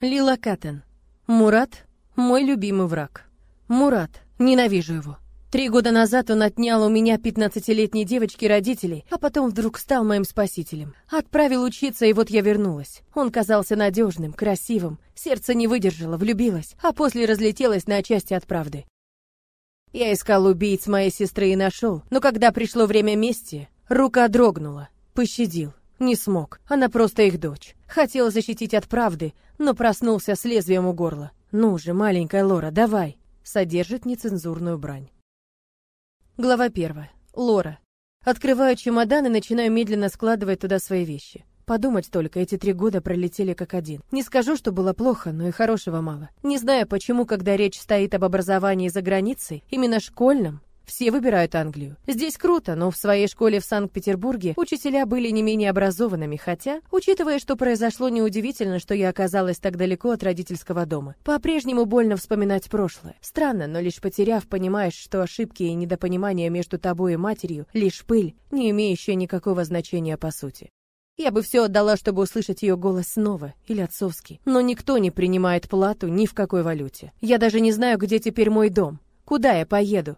Лила Катен. Мурат — мой любимый враг. Мурат. Ненавижу его. Три года назад он отнял у меня пятнадцатилетней девочки родителей, а потом вдруг стал моим спасителем. Отправил учиться, и вот я вернулась. Он казался надежным, красивым, сердце не выдержало, влюбилось, а после разлетелось на части от правды. Я искал убийц моей сестры и нашел, но когда пришло время мести, рука дрогнула, пощадил. Не смог. Она просто их дочь. Хотел защитить от правды, но проснулся с лезвием у горла. Ну же, маленькая Лора, давай. Содержит нецензурную брань. Глава первая. Лора. Открываю чемодан и начинаю медленно складывать туда свои вещи. Подумать только, эти три года пролетели как один. Не скажу, что было плохо, но и хорошего мало. Не знаю, почему, когда речь стоит об образовании за границей, именно школьном, все выбирают Англию. Здесь круто, но в своей школе в Санкт-Петербурге учителя были не менее образованными, хотя, учитывая, что произошло, неудивительно, что я оказалась так далеко от родительского дома. По-прежнему больно вспоминать прошлое. Странно, но лишь потеряв, понимаешь, что ошибки и недопонимания между тобой и матерью — лишь пыль, не имеющая никакого значения по сути. Я бы все отдала, чтобы услышать ее голос снова, или отцовский. Но никто не принимает плату ни в какой валюте. Я даже не знаю, где теперь мой дом. Куда я поеду?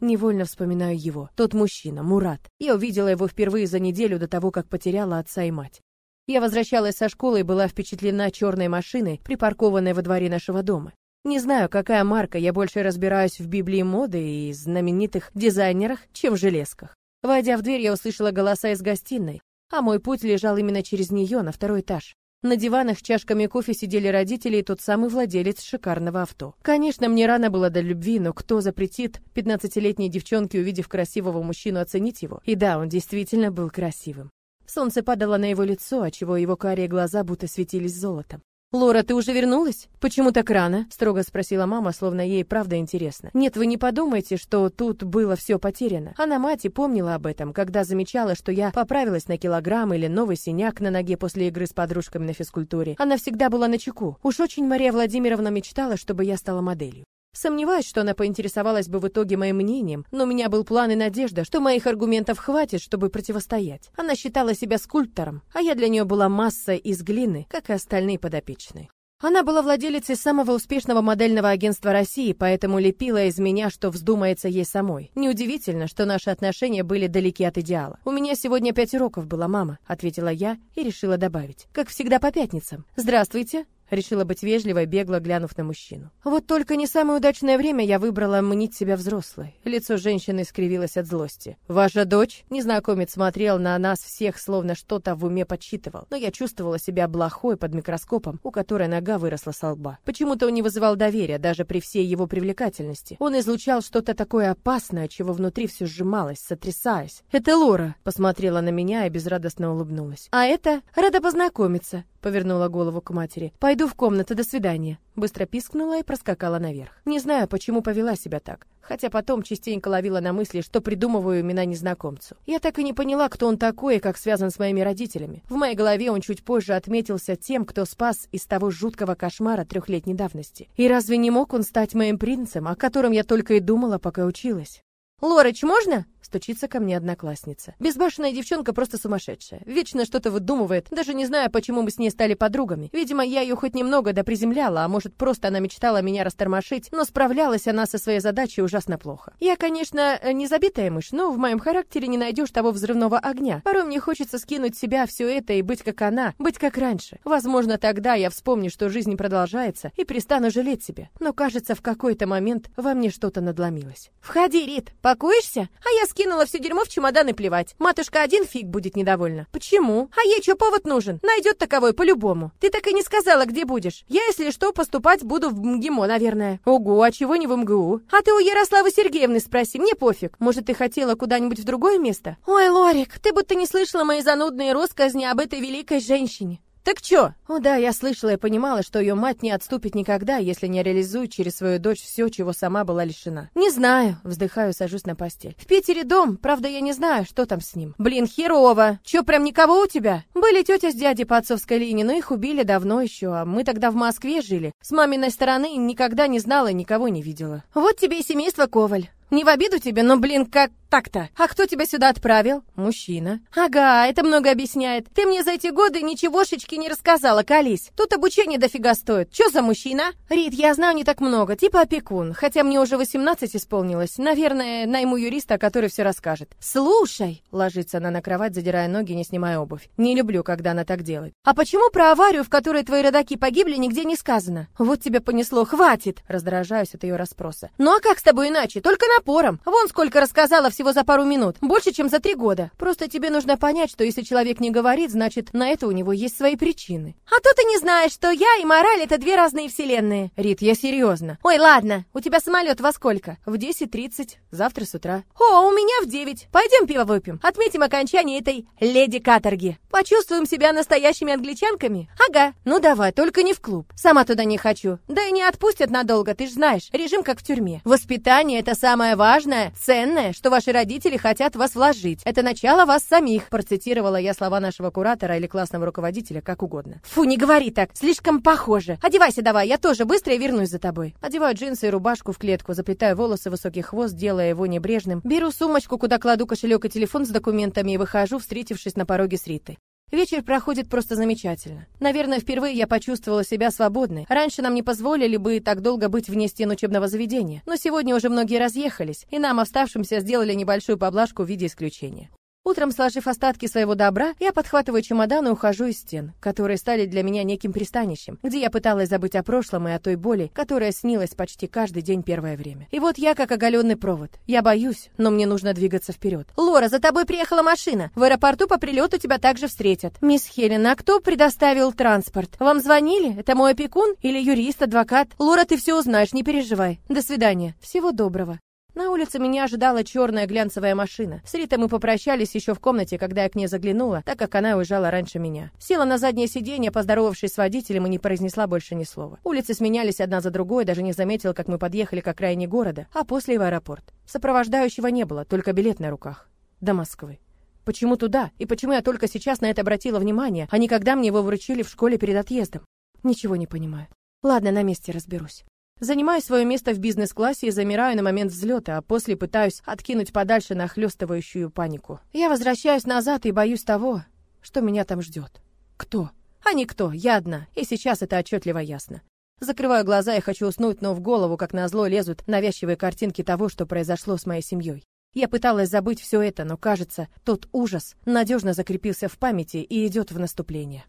Невольно вспоминаю его. Тот мужчина, Мурат. Я увидела его впервые за неделю до того, как потеряла отца и мать. Я возвращалась со школы и была впечатлена черной машиной, припаркованной во дворе нашего дома. Не знаю, какая марка, я больше разбираюсь в Библии моды и знаменитых дизайнерах, чем в железках. Войдя в дверь, я услышала голоса из гостиной, а мой путь лежал именно через нее, на второй этаж. На диванах чашками кофе сидели родители и тот самый владелец шикарного авто. Конечно, мне рано было до любви, но кто запретит пятнадцатилетней девчонке, увидев красивого мужчину, оценить его? И да, он действительно был красивым. Солнце падало на его лицо, отчего его карие глаза будто светились золотом. «Лора, ты уже вернулась? Почему так рано?» — строго спросила мама, словно ей правда интересно. «Нет, вы не подумайте, что тут было все потеряно. Она мать и помнила об этом, когда замечала, что я поправилась на килограмм или новый синяк на ноге после игры с подружками на физкультуре. Она всегда была на чеку. Уж очень Мария Владимировна мечтала, чтобы я стала моделью. Сомневаюсь, что она поинтересовалась бы в итоге моим мнением, но у меня был план и надежда, что моих аргументов хватит, чтобы противостоять. Она считала себя скульптором, а я для нее была масса из глины, как и остальные подопечные. Она была владелицей самого успешного модельного агентства России, поэтому лепила из меня, что вздумается ей самой. Неудивительно, что наши отношения были далеки от идеала. «У меня сегодня пять уроков было, мама», — ответила я и решила добавить. «Как всегда по пятницам. Здравствуйте», Решила быть вежливой, бегло глянув на мужчину. Вот только не самое удачное время я выбрала мнить себя взрослой. Лицо женщины скривилось от злости. «Ваша дочь?» Незнакомец смотрел на нас всех, словно что-то в уме подсчитывал. Но я чувствовала себя плохой под микроскопом, у которой нога выросла со лба. Почему-то он не вызывал доверия, даже при всей его привлекательности. Он излучал что-то такое опасное, чего внутри все сжималось, сотрясаясь. «Это Лора», — посмотрела на меня и безрадостно улыбнулась. «А это? Рада познакомиться», — повернула голову к матери. «Пойду в комнату, до свидания». Быстро пискнула и проскакала наверх. Не знаю, почему повела себя так, хотя потом частенько ловила на мысли, что придумываю имена незнакомцу. Я так и не поняла, кто он такой и как связан с моими родителями. В моей голове он чуть позже отметился тем, кто спас из того жуткого кошмара трехлетней давности. И разве не мог он стать моим принцем, о котором я только и думала, пока училась? «Лорыч, можно?» Стучится ко мне одноклассница. Безбашенная девчонка просто сумасшедшая. Вечно что-то выдумывает, даже не знаю, почему мы с ней стали подругами. Видимо, я ее хоть немного доприземляла, а может, просто она мечтала меня растормошить, но справлялась она со своей задачей ужасно плохо. Я, конечно, не забитая мышь, но в моем характере не найдешь того взрывного огня. Порой мне хочется скинуть с себя все это и быть как она, быть как раньше. Возможно, тогда я вспомню, что жизнь продолжается, и перестану жалеть себя. Но, кажется, в какой-то момент во мне что-то надломилось. «Входи, Рит, покоишься? А я скинула все дерьмо в чемодан и плевать. Матушка один фиг будет недовольна. Почему? А ей что повод нужен? Найдет таковой по-любому. Ты так и не сказала, где будешь. Я, если что, поступать буду в МГИМО, наверное. Ого, а чего не в МГУ? А ты у Ярославы Сергеевны спроси, мне пофиг. Может, ты хотела куда-нибудь в другое место? Ой, Лорик, ты будто не слышала мои занудные россказни об этой великой женщине. «Так чё?» О да, я слышала и понимала, что ее мать не отступит никогда, если не реализует через свою дочь все, чего сама была лишена. «Не знаю», — вздыхаю, сажусь на постель. «В Питере дом, правда, я не знаю, что там с ним». «Блин, херово! Чё, прям никого у тебя?» «Были тетя с дядей по отцовской линии, но их убили давно еще, а мы тогда в Москве жили. С маминой стороны никогда не знала никого не видела». «Вот тебе и семейство Коваль». Не в обиду тебе, но, блин, как Так-то. А кто тебя сюда отправил? Мужчина. Ага, это много объясняет. Ты мне за эти годы ничегошечки не рассказала, Кались. Тут обучение дофига стоит. Чё за мужчина? Рит, я знаю не так много, типа опекун. Хотя мне уже 18 исполнилось. Наверное, найму юриста, который все расскажет. Слушай, ложится она на кровать, задирая ноги, не снимая обувь. Не люблю, когда она так делает. А почему про аварию, в которой твои родаки погибли, нигде не сказано? Вот тебя понесло, хватит. Раздражаюсь от ее расспроса. Ну а как с тобой иначе? Только напором. Вон сколько рассказала всего за пару минут. Больше, чем за три года. Просто тебе нужно понять, что если человек не говорит, значит, на это у него есть свои причины. А то ты не знаешь, что я и мораль — это две разные вселенные. Рит, я серьезно. Ой, ладно. У тебя самолет во сколько? В 10.30. Завтра с утра. О, у меня в 9. Пойдем пиво выпьем. Отметим окончание этой леди каторги. Почувствуем себя настоящими англичанками? Ага. Ну давай, только не в клуб. Сама туда не хочу. Да и не отпустят надолго, ты ж знаешь. Режим как в тюрьме. Воспитание — это самое важное, ценное, что ваши родители хотят вас вложить. Это начало вас самих, процитировала я слова нашего куратора или классного руководителя, как угодно. Фу, не говори так, слишком похоже. Одевайся давай, я тоже быстро и вернусь за тобой. Одеваю джинсы и рубашку в клетку, заплетаю волосы высокий хвост, делая его небрежным. Беру сумочку, куда кладу кошелек и телефон с документами и выхожу, встретившись на пороге с Ритой. Вечер проходит просто замечательно. Наверное, впервые я почувствовала себя свободной. Раньше нам не позволили бы так долго быть вне стен учебного заведения. Но сегодня уже многие разъехались, и нам, оставшимся, сделали небольшую поблажку в виде исключения. Утром, сложив остатки своего добра, я подхватываю чемодан и ухожу из стен, которые стали для меня неким пристанищем, где я пыталась забыть о прошлом и о той боли, которая снилась почти каждый день первое время. И вот я как оголенный провод. Я боюсь, но мне нужно двигаться вперед. Лора, за тобой приехала машина. В аэропорту по прилету тебя также встретят. Мисс Хелена, а кто предоставил транспорт? Вам звонили? Это мой опекун или юрист, адвокат? Лора, ты все узнаешь, не переживай. До свидания. Всего доброго. На улице меня ожидала черная глянцевая машина. С Ритой мы попрощались еще в комнате, когда я к ней заглянула, так как она уезжала раньше меня. Села на заднее сиденье, поздоровавшись с водителем и не произнесла больше ни слова. Улицы сменялись одна за другой, даже не заметила, как мы подъехали к окраине города, а после в аэропорт. Сопровождающего не было, только билет на руках. До Москвы. Почему туда? И почему я только сейчас на это обратила внимание, а не когда мне его вручили в школе перед отъездом? Ничего не понимаю. Ладно, на месте разберусь. Занимаю свое место в бизнес-классе и замираю на момент взлета, а после пытаюсь откинуть подальше нахлестывающую панику. Я возвращаюсь назад и боюсь того, что меня там ждет. Кто? А никто, я одна, и сейчас это отчетливо ясно. Закрываю глаза и хочу уснуть, но в голову, как назло, лезут навязчивые картинки того, что произошло с моей семьей. Я пыталась забыть все это, но, кажется, тот ужас надежно закрепился в памяти и идет в наступление.